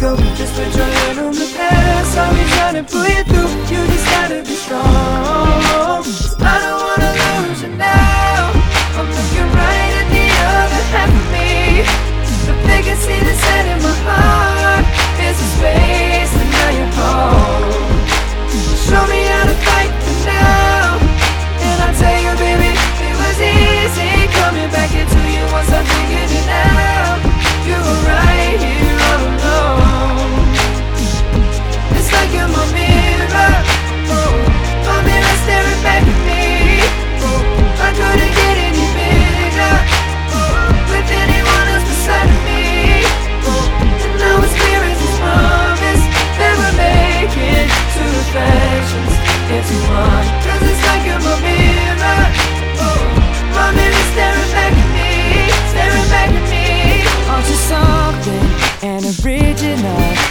go. Just put your hand on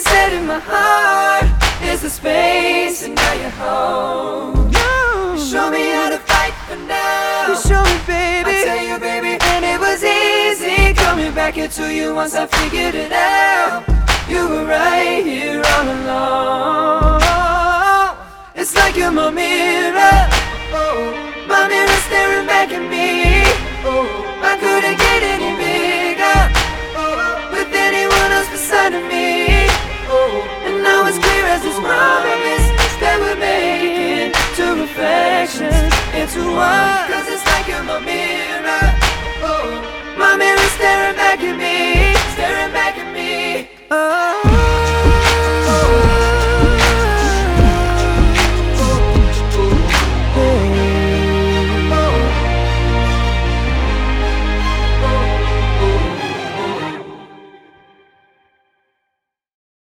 see set in my heart. Is the space, and now you're home. You show me how to fight for now. You show me, baby. I tell you, baby, and it was easy coming back into you once I figured it out. You were right here all along. It's like you're my into one. Cause it's like you're my mirror. Oh, my mirror staring back at me.